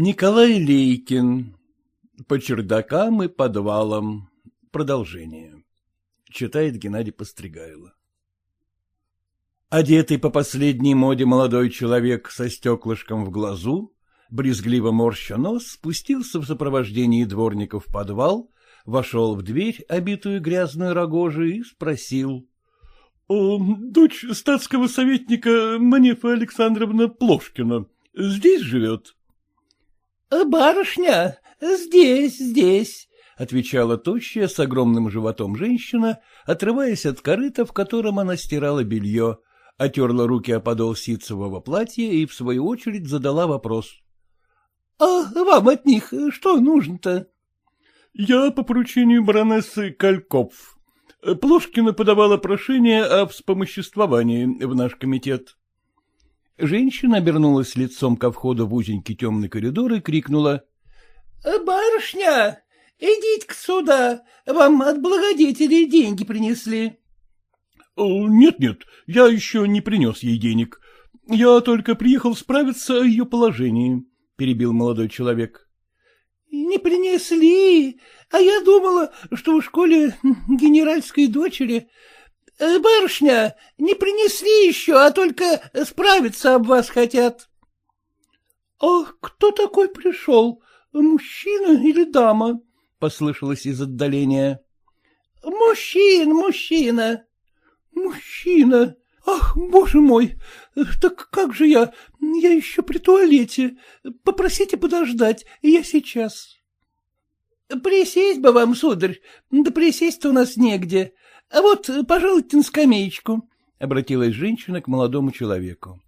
Николай Лейкин. По чердакам и подвалам. Продолжение. Читает Геннадий Постригайло. Одетый по последней моде молодой человек со стеклышком в глазу, брезгливо морща нос, спустился в сопровождении дворников в подвал, вошел в дверь, обитую грязной рогожей, и спросил. — Дочь статского советника Манефа Александровна Плошкина здесь живет? — Барышня, здесь, здесь, — отвечала тощая с огромным животом женщина, отрываясь от корыта, в котором она стирала белье, отерла руки о подол ситцевого платья и, в свою очередь, задала вопрос. — А вам от них что нужно-то? — Я по поручению баронессы Кальков. Плошкина подавала прошение о вспомоществовании в наш комитет. Женщина обернулась лицом ко входу в узенький темный коридор и крикнула. — Барышня, идите-ка сюда, вам от благодетелей деньги принесли. «Нет-нет, я еще не принес ей денег. Я только приехал справиться о ее положении», — перебил молодой человек. «Не принесли, а я думала, что в школе генеральской дочери. Э, барышня, не принесли еще, а только справиться об вас хотят». «А кто такой пришел, мужчина или дама?» — послышалось из отдаления. «Мужчина, мужчина», Мужчина! Ах, боже мой! Так как же я? Я еще при туалете. Попросите подождать, я сейчас. Присесть бы вам, сударь, да присесть-то у нас негде. А вот, пожалуйте на скамеечку, — обратилась женщина к молодому человеку.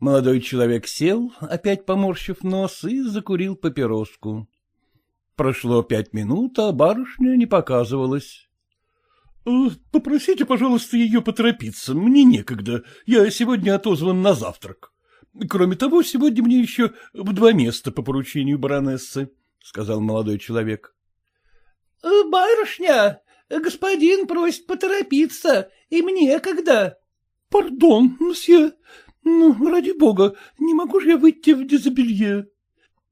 Молодой человек сел, опять поморщив нос, и закурил папироску. Прошло пять минут, а барышня не показывалась. Э, — Попросите, пожалуйста, ее поторопиться, мне некогда, я сегодня отозван на завтрак. Кроме того, сегодня мне еще в два места по поручению баронессы, — сказал молодой человек. Э, — Барышня, господин просит поторопиться, и мне когда? — Пардон, мсье, ну, ради бога, не могу же я выйти в дезобелье.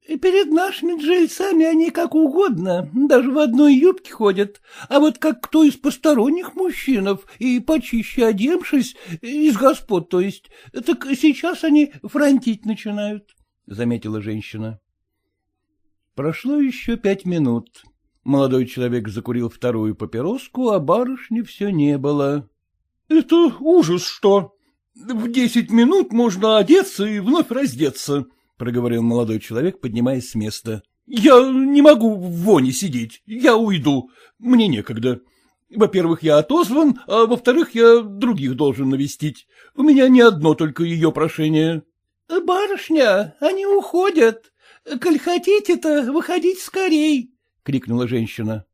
Перед нашими джельцами они как угодно, даже в одной юбке ходят, а вот как кто из посторонних мужчинов и почище одевшись, из господ, то есть, так сейчас они фронтить начинают, — заметила женщина. Прошло еще пять минут. Молодой человек закурил вторую папироску, а барышни все не было. — Это ужас что! В десять минут можно одеться и вновь раздеться, — проговорил молодой человек, поднимаясь с места. — Я не могу в воне сидеть, я уйду, мне некогда. Во-первых, я отозван, а во-вторых, я других должен навестить. У меня не одно только ее прошение. — Барышня, они уходят. Коль хотите-то, выходить скорей, — крикнула женщина.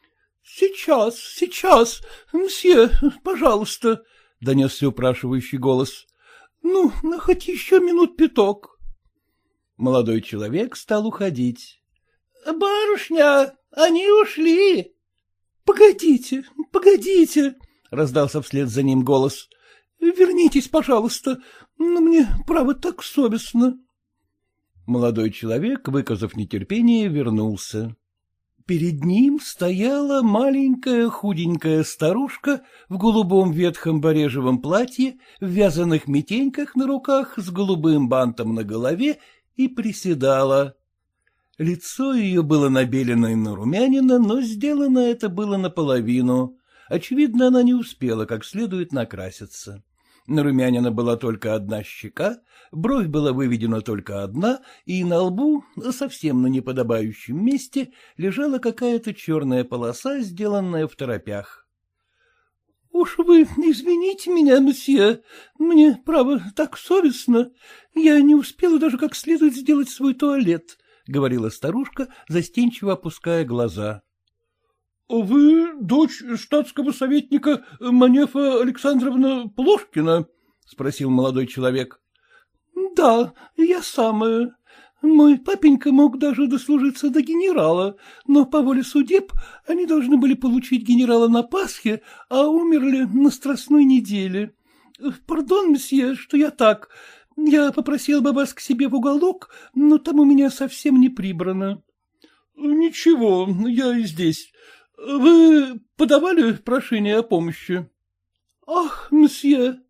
— Сейчас, сейчас, мсье, пожалуйста, — донесся упрашивающий голос. — Ну, хоть еще минут пяток. Молодой человек стал уходить. — Барышня, они ушли. — Погодите, погодите, — раздался вслед за ним голос. — Вернитесь, пожалуйста, но мне, право, так совестно. Молодой человек, выказав нетерпение, вернулся. Перед ним стояла маленькая худенькая старушка в голубом ветхом барежевом платье, в вязаных метеньках на руках, с голубым бантом на голове и приседала. Лицо ее было набелено и нарумянено, но сделано это было наполовину. Очевидно, она не успела как следует накраситься. Нарумянина была только одна щека, бровь была выведена только одна, и на лбу, совсем на неподобающем месте, лежала какая-то черная полоса, сделанная в торопях. — Уж вы извините меня, мсье, мне, право, так совестно. Я не успела даже как следует сделать свой туалет, — говорила старушка, застенчиво опуская глаза. — Вы дочь штатского советника Манефа Александровна Плошкина? — спросил молодой человек. — Да, я самая. Мой папенька мог даже дослужиться до генерала, но по воле судеб они должны были получить генерала на Пасхе, а умерли на Страстной неделе. Пардон, месье, что я так. Я попросил бы вас к себе в уголок, но там у меня совсем не прибрано. — Ничего, я и здесь. Вы подавали прошение о помощи? — Ах, мсье,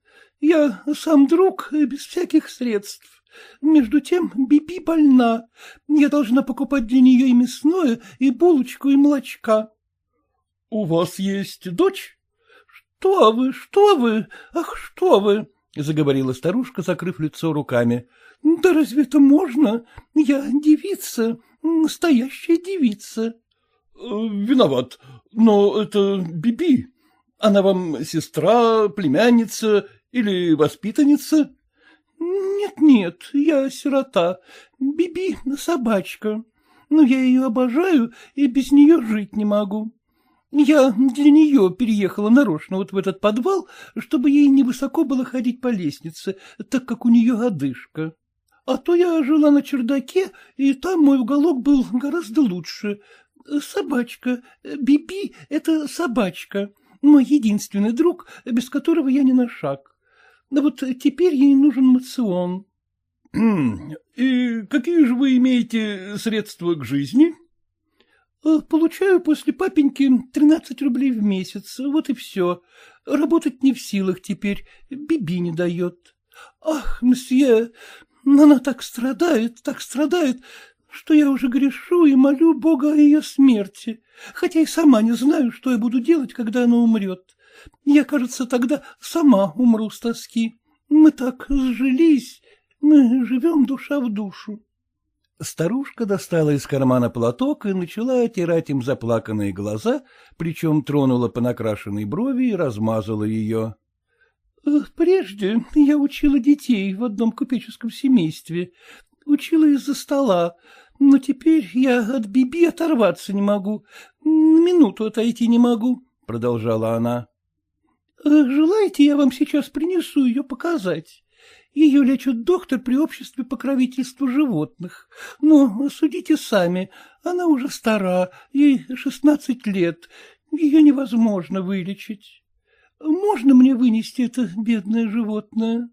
я сам друг без всяких средств. Между тем Биби больна. Я должна покупать для нее и мясное, и булочку, и молочка. — У вас есть дочь? — Что вы, что вы, ах, что вы! — заговорила старушка, закрыв лицо руками. — Да разве это можно? Я девица, настоящая девица. — Виноват, но это Биби. Она вам сестра, племянница или воспитанница? — Нет-нет, я сирота. Биби — собачка. Но я ее обожаю и без нее жить не могу. Я для нее переехала нарочно вот в этот подвал, чтобы ей невысоко было ходить по лестнице, так как у нее одышка. А то я жила на чердаке, и там мой уголок был гораздо лучше. Собачка, Биби — это собачка, мой единственный друг, без которого я не на шаг. Да вот теперь ей нужен мацион. — И какие же вы имеете средства к жизни? — Э, Получаю после папеньки тринадцать рублей в месяц, вот и все. Работать не в силах теперь, Биби не дает. Ах, мсье, она так страдает, так страдает, что я уже грешу и молю Бога о ее смерти, хотя и сама не знаю, что я буду делать, когда она умрет. Я, кажется, тогда сама умру с тоски. Мы так сжились, мы живем душа в душу. Старушка достала из кармана платок и начала отирать им заплаканные глаза, причем тронула по накрашенной брови и размазала ее. «Э, — Прежде я учила детей в одном купеческом семействе, учила из-за стола, но теперь я от Биби оторваться не могу, на минуту отойти не могу, — продолжала она. «Э, — Желаете, я вам сейчас принесу ее показать? Ее лечит доктор при обществе покровительства животных. Но судите сами, она уже стара, ей шестнадцать лет, ее невозможно вылечить. Можно мне вынести это бедное животное?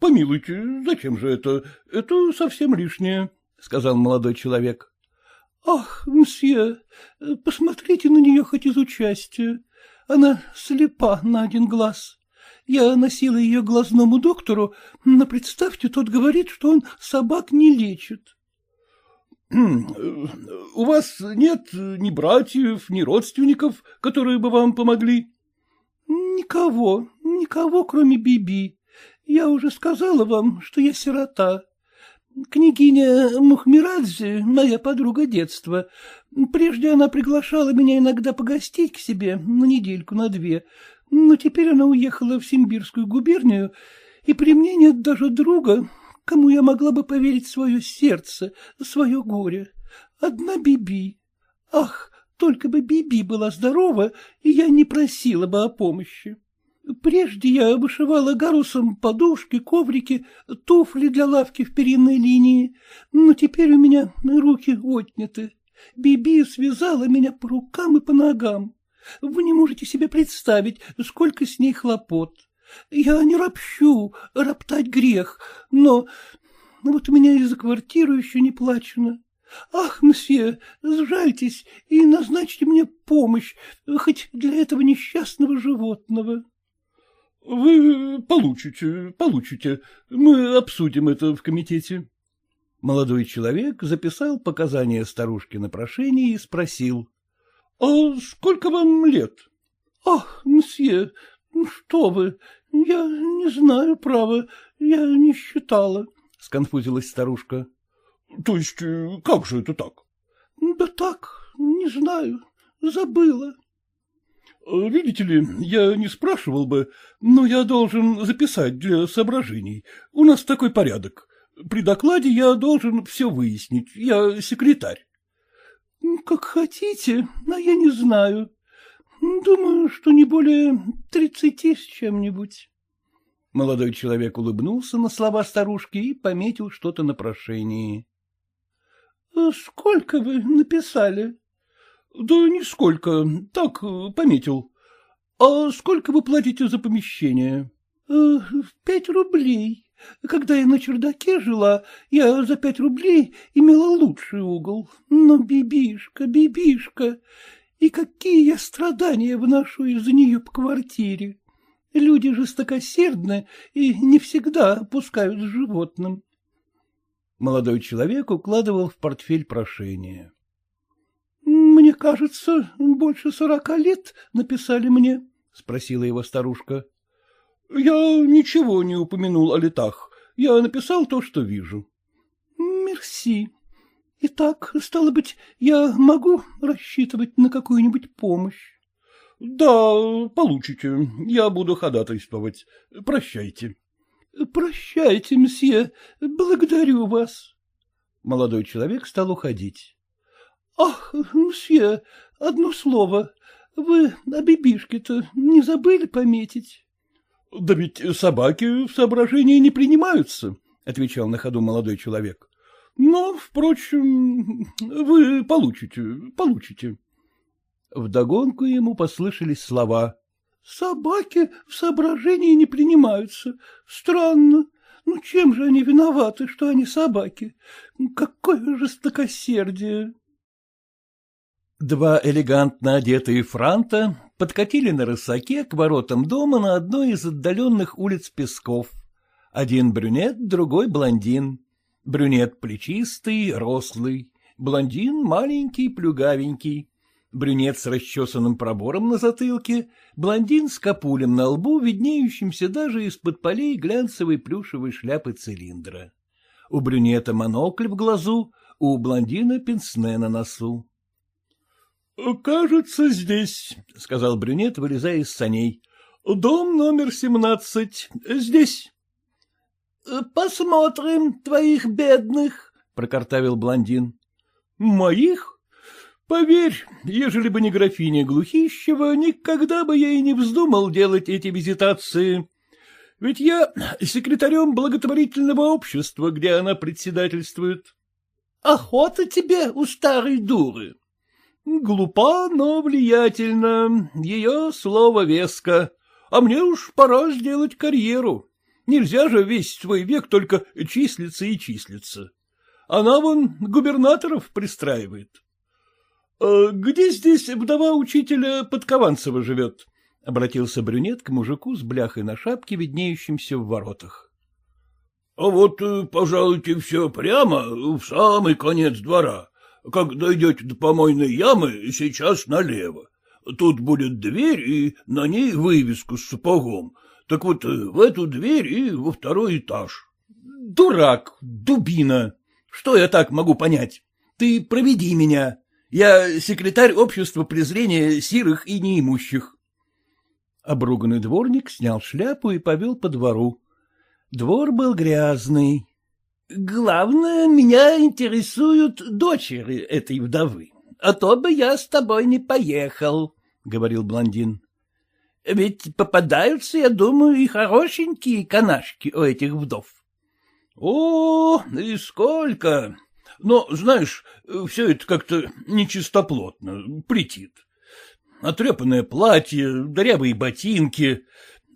Помилуйте, зачем же это? Это совсем лишнее, — сказал молодой человек. — Ах, мсье, посмотрите на нее хоть из участия. Она слепа на один глаз. Я носила ее глазному доктору, но представьте, тот говорит, что он собак не лечит. — У вас нет ни братьев, ни родственников, которые бы вам помогли? — Никого, никого, кроме Биби. Я уже сказала вам, что я сирота. Княгиня Мухмирадзе, моя подруга детства, прежде она приглашала меня иногда погостить к себе на недельку, на две, но теперь она уехала в Симбирскую губернию, и при мне нет даже друга, кому я могла бы поверить свое сердце, свое горе. Одна Биби. Ах, только бы Биби была здорова, и я не просила бы о помощи. Прежде я вышивала гарусом подушки, коврики, туфли для лавки в перинной линии, но теперь у меня руки отняты. Биби связала меня по рукам и по ногам. Вы не можете себе представить, сколько с ней хлопот. Я не ропщу, роптать грех, но вот у меня и за квартиру еще не плачено. Ах, мсье, сжальтесь и назначьте мне помощь, хоть для этого несчастного животного. — Вы получите, получите. Мы обсудим это в комитете. Молодой человек записал показания старушки на прошение и спросил. — А сколько вам лет? — Ах, мсье, что вы, я не знаю, право, я не считала, — сконфузилась старушка. — То есть э, как же это так? — Да так, не знаю, забыла. — Видите ли, я не спрашивал бы, но я должен записать для соображений. У нас такой порядок. При докладе я должен все выяснить, я секретарь. — Как хотите, а я не знаю. Думаю, что не более тридцати с чем-нибудь. Молодой человек улыбнулся на слова старушки и пометил что-то на прошении. — Сколько вы написали? — Да нисколько, так, пометил. А сколько вы платите за помещение? — Пять рублей. Когда я на чердаке жила, я за пять рублей имела лучший угол. Но, бибишка, бибишка, и какие я страдания вношу из-за нее по квартире. Люди жестокосердны и не всегда опускают с животным. Молодой человек укладывал в портфель прошение. — Мне кажется, больше сорока лет написали мне, — спросила его старушка. — Я ничего не упомянул о летах. Я написал то, что вижу. — Мерси. Итак, стало быть, я могу рассчитывать на какую-нибудь помощь? — Да, получите. Я буду ходатайствовать. Прощайте. — Прощайте, мсье. Благодарю вас. Молодой человек стал уходить. — Ах, мсье, одно слово. Вы о бибишке-то не забыли пометить? — Да ведь собаки в соображении не принимаются, — отвечал на ходу молодой человек. — Но, впрочем, вы получите, получите. Вдогонку ему послышались слова. — Собаки в соображении не принимаются. Странно. Ну, чем же они виноваты, что они собаки? Какое жестокосердие! Два элегантно одетые франта подкатили на рысаке к воротам дома на одной из отдаленных улиц Песков. Один брюнет, другой блондин. Брюнет плечистый, рослый, блондин маленький, плюгавенький брюнет с расчесанным пробором на затылке, блондин с капулем на лбу, виднеющимся даже из-под полей глянцевой плюшевой шляпы цилиндра. У брюнета монокль в глазу, у блондина пенсне на носу. — Кажется, здесь, — сказал брюнет, вылезая из саней. — Дом номер семнадцать. Здесь. — Посмотрим твоих бедных, — прокартавил блондин. — Моих? Поверь, ежели бы не графиня Глухищева, никогда бы я и не вздумал делать эти визитации. Ведь я секретарем благотворительного общества, где она председательствует. — Охота тебе у старой дуры. Глупа, но влиятельна, ее слово веско, а мне уж пора сделать карьеру. Нельзя же весь свой век только числиться и числиться. Она вон губернаторов пристраивает. «Э, — Где здесь вдова учителя Подкованцева живет? — обратился брюнет к мужику с бляхой на шапке, виднеющимся в воротах. — А вот, э, пожалуйте, все прямо, в самый конец двора. Как дойдете до помойной ямы, сейчас налево. Тут будет дверь, и на ней вывеску с сапогом. Так вот, э, в эту дверь и во второй этаж. — Дурак, дубина! Что я так могу понять? Ты проведи меня. Я секретарь общества презрения сирых и неимущих. Обруганный дворник снял шляпу и повел по двору. Двор был грязный. — Главное, меня интересуют дочери этой вдовы, а то бы я с тобой не поехал, — говорил блондин. — Ведь попадаются, я думаю, и хорошенькие канашки у этих вдов. — О, и сколько! Но, знаешь, все это как-то нечистоплотно, претит. Отрепанное платье, дырявые ботинки.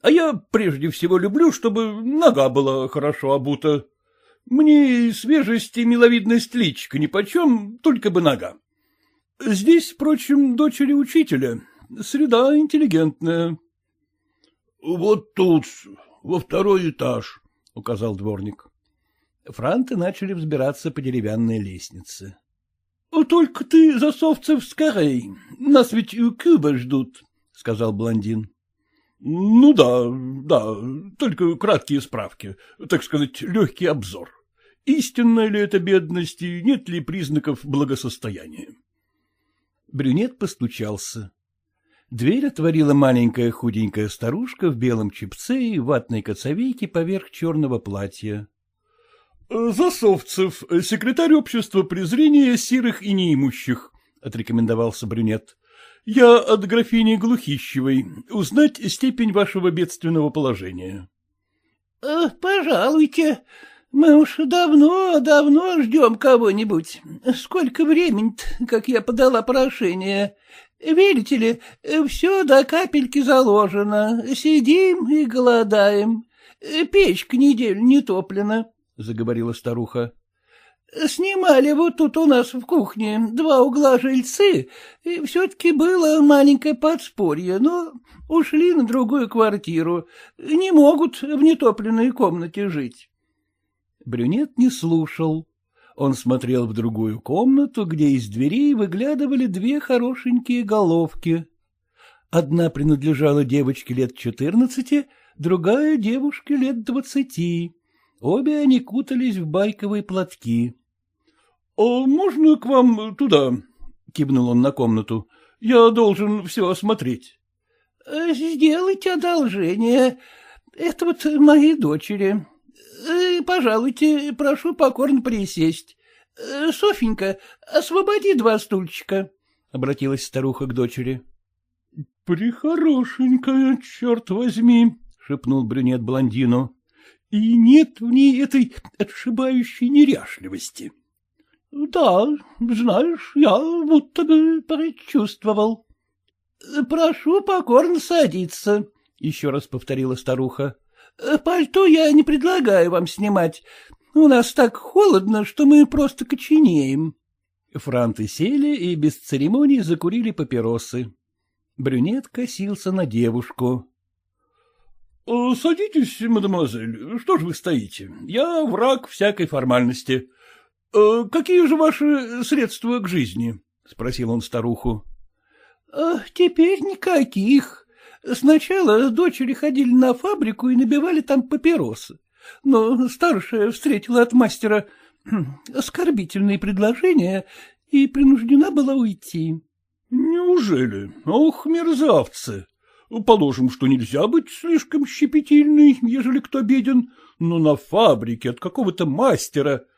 А я прежде всего люблю, чтобы нога была хорошо обута. Мне свежесть и миловидность личика нипочем, только бы нога. Здесь, впрочем, дочери учителя. Среда интеллигентная. — Вот тут, во второй этаж, — указал дворник. Франты начали взбираться по деревянной лестнице. — Только ты, Засовцев, скорей. Нас ведь у Куба ждут, — сказал блондин. — Ну да, да, только краткие справки, так сказать, легкий обзор. Истинная ли это бедность и нет ли признаков благосостояния? Брюнет постучался. Дверь отворила маленькая худенькая старушка в белом чепце и ватной коцовейке поверх черного платья. — Засовцев, секретарь общества презрения сирых и неимущих, — отрекомендовался брюнет. — Я от графини Глухищевой. Узнать степень вашего бедственного положения. «Э, — Пожалуйте. Мы уж давно-давно ждем кого-нибудь. Сколько времени как я подала прошение. Верите ли, все до капельки заложено. Сидим и голодаем. печка неделю не топлена, — заговорила старуха. Снимали вот тут у нас в кухне два угла жильцы, и все-таки было маленькое подспорье, но ушли на другую квартиру, не могут в нетопленной комнате жить. Брюнет не слушал. Он смотрел в другую комнату, где из дверей выглядывали две хорошенькие головки. Одна принадлежала девочке лет четырнадцати, другая — девушке лет двадцати. Обе они кутались в байковые платки. — А можно к вам туда? — кивнул он на комнату. — Я должен все осмотреть. — Сделайте одолжение. Это вот мои дочери. Пожалуйте, прошу покорно присесть. Софенька, освободи два стульчика, — обратилась старуха к дочери. — Прихорошенькая, черт возьми, — шепнул брюнет блондину. — И нет в ней этой отшибающей неряшливости. —— Да, знаешь, я будто бы предчувствовал. — Прошу покорно садиться, — еще раз повторила старуха. — Пальто я не предлагаю вам снимать. У нас так холодно, что мы просто коченеем. Франты сели и без церемоний закурили папиросы. Брюнет косился на девушку. — Садитесь, мадемуазель, что ж вы стоите? Я враг всякой формальности. Э, — Какие же ваши средства к жизни? — спросил он старуху. «Э, — Теперь никаких. Сначала дочери ходили на фабрику и набивали там папиросы. Но старшая встретила от мастера оскорбительные предложения и принуждена была уйти. — Неужели? Ох, мерзавцы! Положим, что нельзя быть слишком щепетильной, ежели кто беден, но на фабрике от какого-то мастера —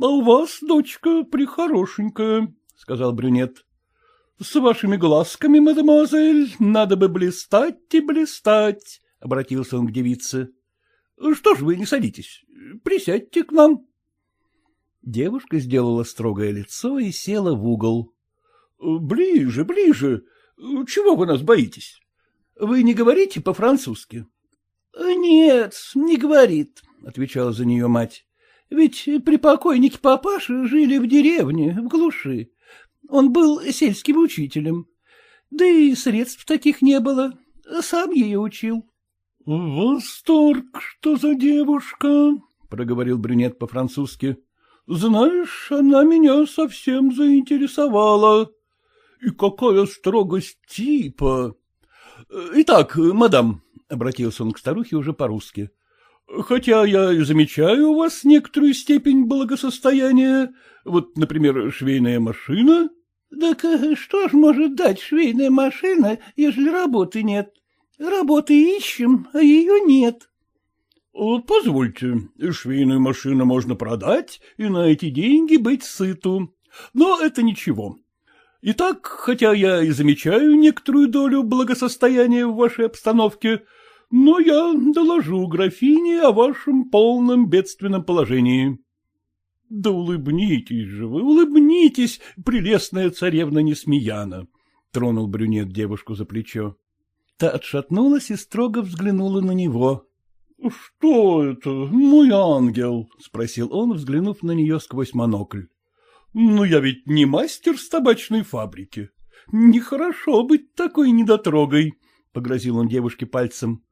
А у вас, дочка, прихорошенькая, — сказал брюнет. — С вашими глазками, мадемуазель, надо бы блистать и блистать, — обратился он к девице. — Что ж вы не садитесь? Присядьте к нам. Девушка сделала строгое лицо и села в угол. — Ближе, ближе. Чего вы нас боитесь? Вы не говорите по-французски? — Нет, не говорит, — отвечала за нее мать. Ведь при покойнике папаши жили в деревне, в глуши. Он был сельским учителем. Да и средств таких не было. Сам ее учил. — Восторг, что за девушка, — проговорил брюнет по-французски. — Знаешь, она меня совсем заинтересовала. И какая строгость типа. Итак, мадам, — обратился он к старухе уже по-русски, — Хотя я замечаю у вас некоторую степень благосостояния, вот, например, швейная машина. — Так э, что ж может дать швейная машина, ежели работы нет? Работы ищем, а ее нет. — Позвольте, швейную машину можно продать и на эти деньги быть сыту. Но это ничего. Итак, хотя я и замечаю некоторую долю благосостояния в вашей обстановке, — но я доложу графине о вашем полном бедственном положении. — Да улыбнитесь же вы, улыбнитесь, прелестная царевна Несмеяна! — тронул брюнет девушку за плечо. Та отшатнулась и строго взглянула на него. — Что это, мой ангел? — спросил он, взглянув на нее сквозь монокль. — Ну, я ведь не мастер с табачной фабрики. Нехорошо быть такой недотрогой, — погрозил он девушке пальцем.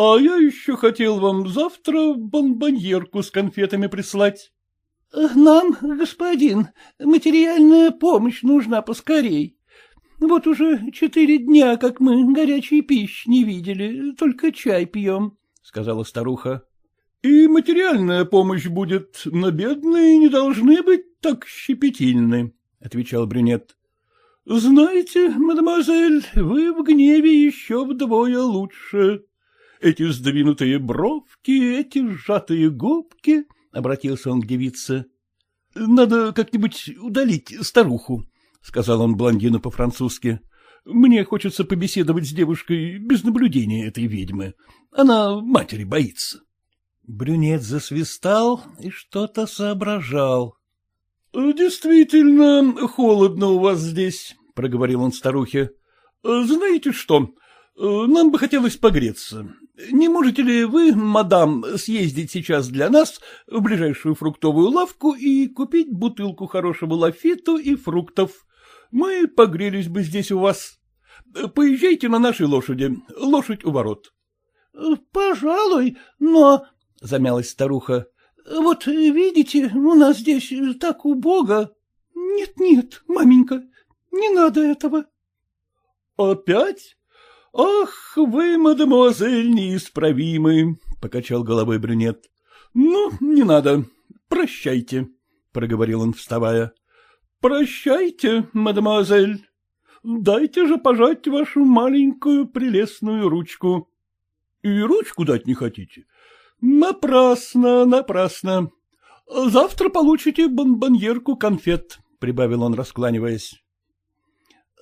А я еще хотел вам завтра бомбоньерку с конфетами прислать. — Нам, господин, материальная помощь нужна поскорей. Вот уже четыре дня, как мы горячей пищи не видели, только чай пьем, — сказала старуха. — И материальная помощь будет, но бедные не должны быть так щепетильны, — отвечал брюнет. — Знаете, мадемуазель, вы в гневе еще вдвое лучше эти сдвинутые бровки, эти сжатые губки, — обратился он к девице. — Надо как-нибудь удалить старуху, — сказал он блондину по-французски. — Мне хочется побеседовать с девушкой без наблюдения этой ведьмы. Она матери боится. Брюнет засвистал и что-то соображал. — Действительно, холодно у вас здесь, — проговорил он старухе. — Знаете что, Нам бы хотелось погреться. Не можете ли вы, мадам, съездить сейчас для нас в ближайшую фруктовую лавку и купить бутылку хорошего лафиту и фруктов? Мы погрелись бы здесь у вас. Поезжайте на нашей лошади, лошадь у ворот. — Пожалуй, но... — замялась старуха. — Вот видите, у нас здесь так убого. Нет, — Нет-нет, маменька, не надо этого. — Опять? — Ах, вы, мадемуазель, неисправимы, — покачал головой брюнет. — Ну, не надо. Прощайте, — проговорил он, вставая. — Прощайте, мадемуазель. Дайте же пожать вашу маленькую прелестную ручку. — И ручку дать не хотите? — Напрасно, напрасно. Завтра получите бомбоньерку конфет, — прибавил он, раскланиваясь. —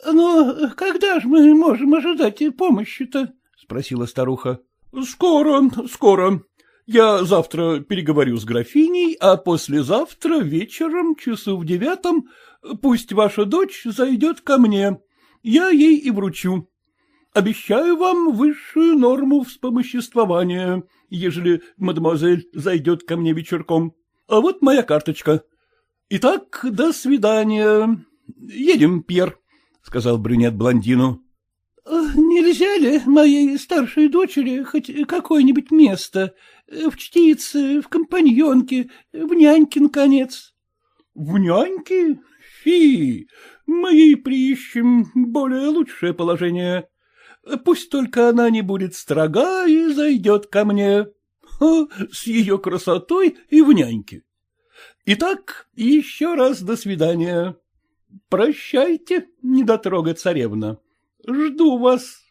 Но когда же мы можем ожидать помощи-то? — спросила старуха. — Скоро, скоро. Я завтра переговорю с графиней, а послезавтра вечером, часу в девятом, пусть ваша дочь зайдет ко мне. Я ей и вручу. Обещаю вам высшую норму вспомоществования, ежели мадемуазель зайдет ко мне вечерком. А вот моя карточка. Итак, до свидания. Едем, Пьер. — сказал брюнет блондину. — Нельзя ли моей старшей дочери хоть какое-нибудь место? В чтице, в компаньонке, в няньке, наконец? — В няньке? Фи! Мы ей приищем более лучшее положение. Пусть только она не будет строга и зайдет ко мне. Ха, с ее красотой и в няньке. Итак, еще раз до свидания. — Прощайте, недотрога царевна. Жду вас.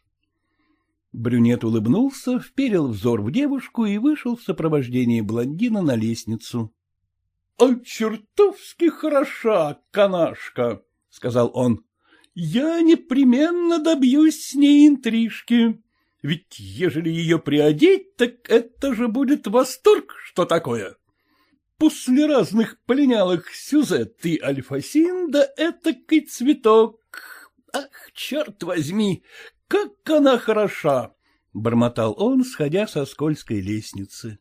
Брюнет улыбнулся, вперил взор в девушку и вышел в сопровождении блондина на лестницу. — А чертовски хороша канашка, — сказал он. — Я непременно добьюсь с ней интрижки. Ведь ежели ее приодеть, так это же будет восторг, что такое. После разных полинялых Сюзет и Альфасин, да этакий цветок. Ах, черт возьми, как она хороша! — бормотал он, сходя со скользкой лестницы.